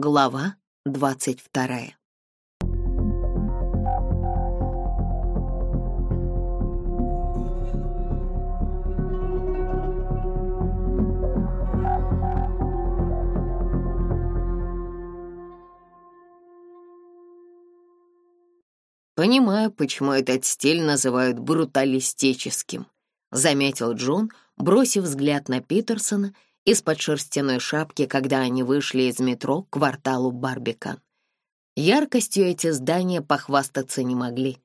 Глава 22. «Понимаю, почему этот стиль называют бруталистическим», — заметил Джон, бросив взгляд на Питерсона — из-под шерстяной шапки, когда они вышли из метро к кварталу Барбикан. Яркостью эти здания похвастаться не могли.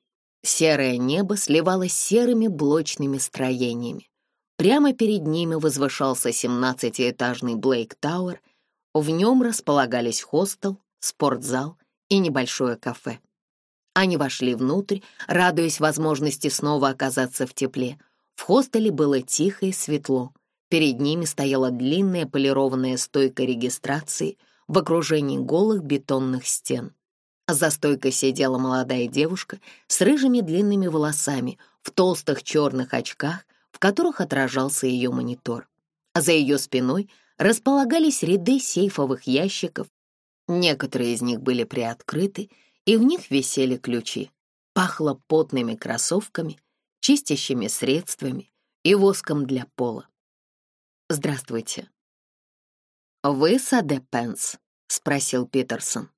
Серое небо сливалось серыми блочными строениями. Прямо перед ними возвышался 17-этажный Блейк Тауэр. В нем располагались хостел, спортзал и небольшое кафе. Они вошли внутрь, радуясь возможности снова оказаться в тепле. В хостеле было тихо и светло. Перед ними стояла длинная полированная стойка регистрации в окружении голых бетонных стен. За стойкой сидела молодая девушка с рыжими длинными волосами в толстых черных очках, в которых отражался ее монитор. За ее спиной располагались ряды сейфовых ящиков. Некоторые из них были приоткрыты, и в них висели ключи. Пахло потными кроссовками, чистящими средствами и воском для пола. «Здравствуйте». «Вы Саде Пенс?» — спросил Питерсон.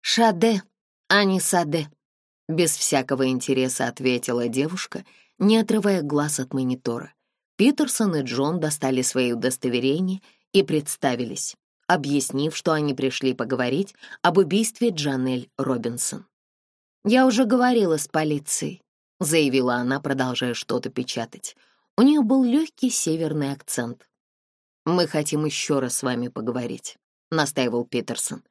«Шаде, а не Саде», — без всякого интереса ответила девушка, не отрывая глаз от монитора. Питерсон и Джон достали свои удостоверения и представились, объяснив, что они пришли поговорить об убийстве Джанель Робинсон. «Я уже говорила с полицией», — заявила она, продолжая что-то печатать. У нее был легкий северный акцент. «Мы хотим еще раз с вами поговорить», — настаивал Питерсон.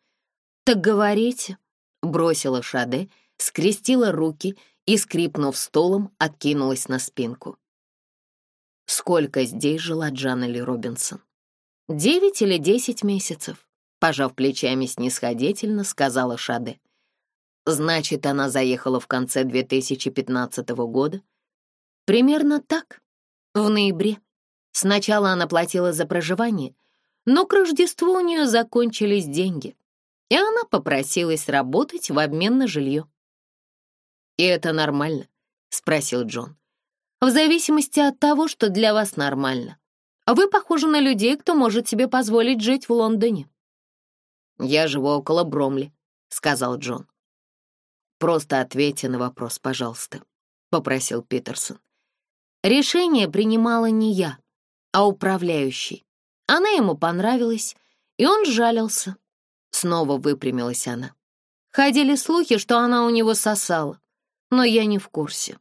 «Так говорите», — бросила Шаде, скрестила руки и, скрипнув столом, откинулась на спинку. «Сколько здесь жила Джанели Робинсон?» «Девять или десять месяцев», — пожав плечами снисходительно, сказала Шаде. «Значит, она заехала в конце 2015 года?» «Примерно так», в ноябре сначала она платила за проживание, но к Рождеству у нее закончились деньги, и она попросилась работать в обмен на жилье. «И это нормально?» — спросил Джон. «В зависимости от того, что для вас нормально. Вы похожи на людей, кто может себе позволить жить в Лондоне». «Я живу около Бромли», — сказал Джон. «Просто ответьте на вопрос, пожалуйста», — попросил Питерсон. Решение принимала не я, а управляющий. Она ему понравилась, и он жалился. Снова выпрямилась она. Ходили слухи, что она у него сосала, но я не в курсе.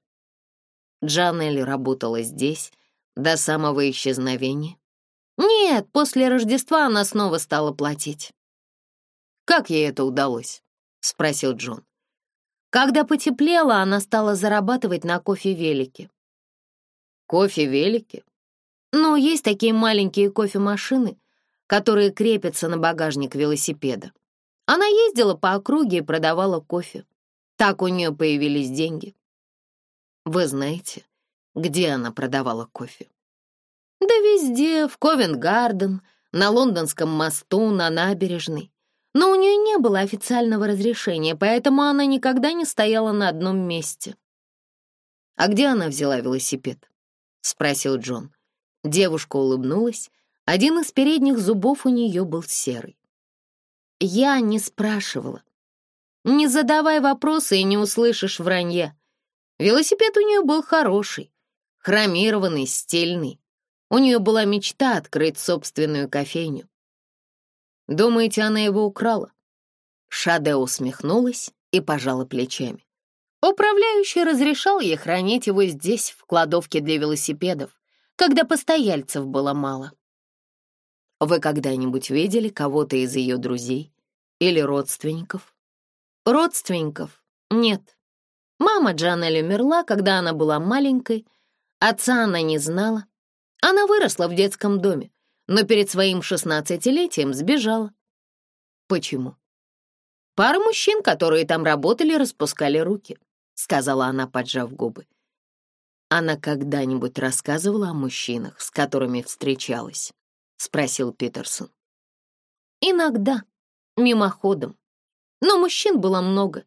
Джанель работала здесь до самого исчезновения. Нет, после Рождества она снова стала платить. «Как ей это удалось?» — спросил Джон. Когда потеплело, она стала зарабатывать на кофе велики. Кофе-велики? Ну, есть такие маленькие кофемашины, которые крепятся на багажник велосипеда. Она ездила по округе и продавала кофе. Так у нее появились деньги. Вы знаете, где она продавала кофе? Да везде, в Ковенгарден, на Лондонском мосту, на набережной. Но у нее не было официального разрешения, поэтому она никогда не стояла на одном месте. А где она взяла велосипед? спросил Джон. Девушка улыбнулась. Один из передних зубов у нее был серый. Я не спрашивала. Не задавай вопросы и не услышишь вранья. Велосипед у нее был хороший, хромированный, стильный. У нее была мечта открыть собственную кофейню. Думаете, она его украла? Шаде усмехнулась и пожала плечами. Управляющий разрешал ей хранить его здесь, в кладовке для велосипедов, когда постояльцев было мало. Вы когда-нибудь видели кого-то из ее друзей или родственников? Родственников? Нет. Мама Джанель умерла, когда она была маленькой. Отца она не знала. Она выросла в детском доме, но перед своим шестнадцатилетием сбежала. Почему? Пара мужчин, которые там работали, распускали руки сказала она, поджав губы. Она когда-нибудь рассказывала о мужчинах, с которыми встречалась? Спросил Питерсон. Иногда, мимоходом. Но мужчин было много.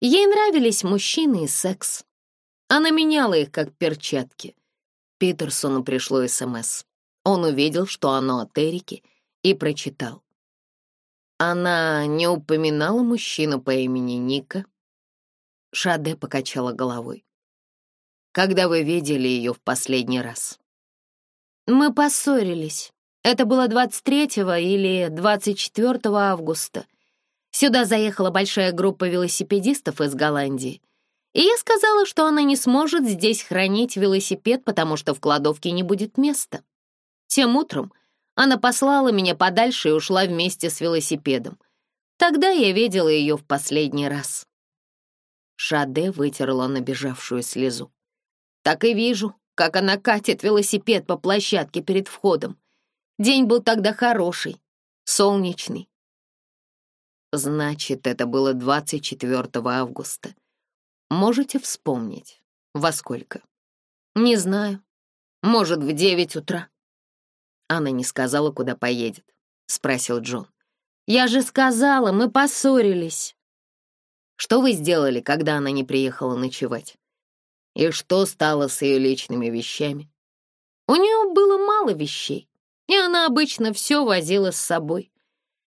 Ей нравились мужчины и секс. Она меняла их, как перчатки. Питерсону пришло СМС. Он увидел, что оно от Эрики, и прочитал. Она не упоминала мужчину по имени Ника, Шаде покачала головой. «Когда вы видели ее в последний раз?» «Мы поссорились. Это было 23 или 24 августа. Сюда заехала большая группа велосипедистов из Голландии. И я сказала, что она не сможет здесь хранить велосипед, потому что в кладовке не будет места. Тем утром она послала меня подальше и ушла вместе с велосипедом. Тогда я видела ее в последний раз. Шаде вытерла набежавшую слезу. «Так и вижу, как она катит велосипед по площадке перед входом. День был тогда хороший, солнечный». «Значит, это было 24 августа. Можете вспомнить, во сколько?» «Не знаю. Может, в 9 утра». Она не сказала, куда поедет, — спросил Джон. «Я же сказала, мы поссорились». Что вы сделали, когда она не приехала ночевать? И что стало с ее личными вещами? У нее было мало вещей, и она обычно все возила с собой.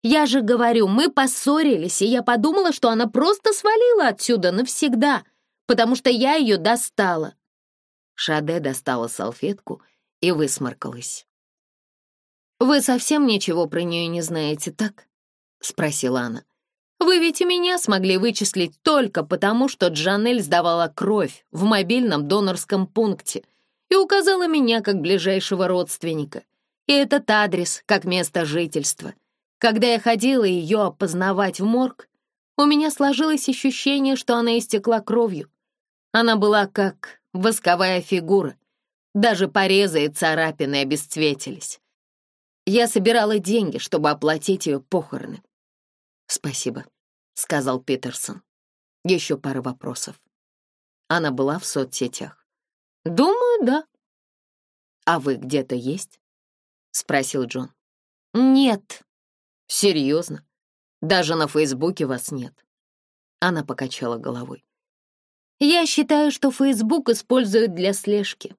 Я же говорю, мы поссорились, и я подумала, что она просто свалила отсюда навсегда, потому что я ее достала. Шаде достала салфетку и высморкалась. «Вы совсем ничего про нее не знаете, так?» — спросила она. Вы ведь и меня смогли вычислить только потому, что Джанель сдавала кровь в мобильном донорском пункте и указала меня как ближайшего родственника. И этот адрес как место жительства. Когда я ходила ее опознавать в морг, у меня сложилось ощущение, что она истекла кровью. Она была как восковая фигура. Даже порезы и царапины обесцветились. Я собирала деньги, чтобы оплатить ее похороны. «Спасибо», — сказал Питерсон. «Еще пара вопросов». Она была в соцсетях. «Думаю, да». «А вы где-то есть?» — спросил Джон. «Нет». «Серьезно? Даже на Фейсбуке вас нет?» Она покачала головой. «Я считаю, что Фейсбук используют для слежки.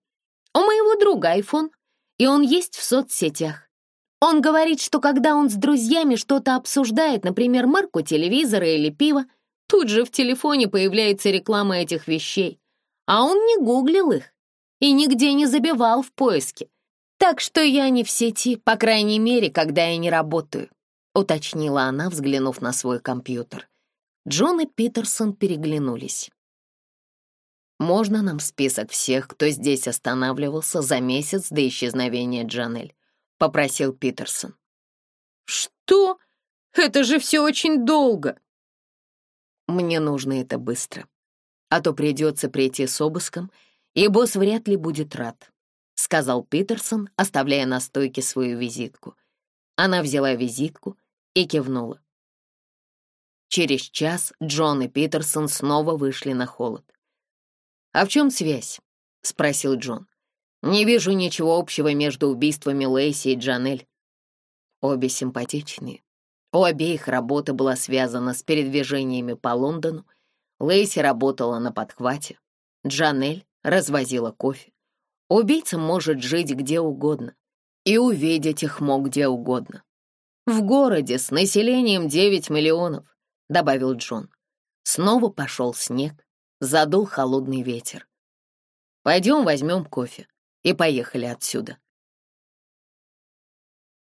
У моего друга iPhone, и он есть в соцсетях. Он говорит, что когда он с друзьями что-то обсуждает, например, марку телевизора или пива, тут же в телефоне появляется реклама этих вещей. А он не гуглил их и нигде не забивал в поиске. Так что я не в сети, по крайней мере, когда я не работаю», — уточнила она, взглянув на свой компьютер. Джон и Питерсон переглянулись. «Можно нам список всех, кто здесь останавливался за месяц до исчезновения Джанель?» попросил Питерсон. Что? Это же все очень долго. Мне нужно это быстро, а то придется прийти с обыском, и босс вряд ли будет рад, сказал Питерсон, оставляя на стойке свою визитку. Она взяла визитку и кивнула. Через час Джон и Питерсон снова вышли на холод. «А в чем связь?» — спросил Джон. Не вижу ничего общего между убийствами Лейси и Джанель. Обе симпатичные. У обеих работа была связана с передвижениями по Лондону. Лейси работала на подхвате. Джанель развозила кофе. Убийца может жить где угодно. И увидеть их мог где угодно. «В городе с населением 9 миллионов», — добавил Джон. Снова пошел снег, задул холодный ветер. «Пойдем возьмем кофе», и поехали отсюда.